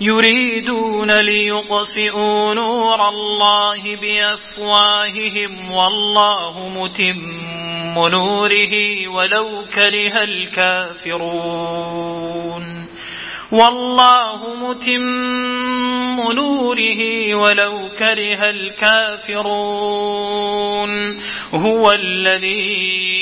يريدون ليطفئوا نور الله بأفواههم والله متم نوره ولو كره الكافرون والله متم نوره ولو كره الكافرون هو الذي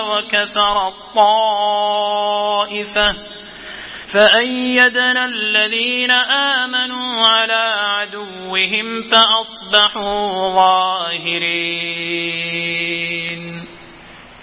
وكفر الطائفة فأيدنا الذين آمنوا على عدوهم فأصبحوا ظاهرين.